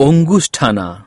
Ongustana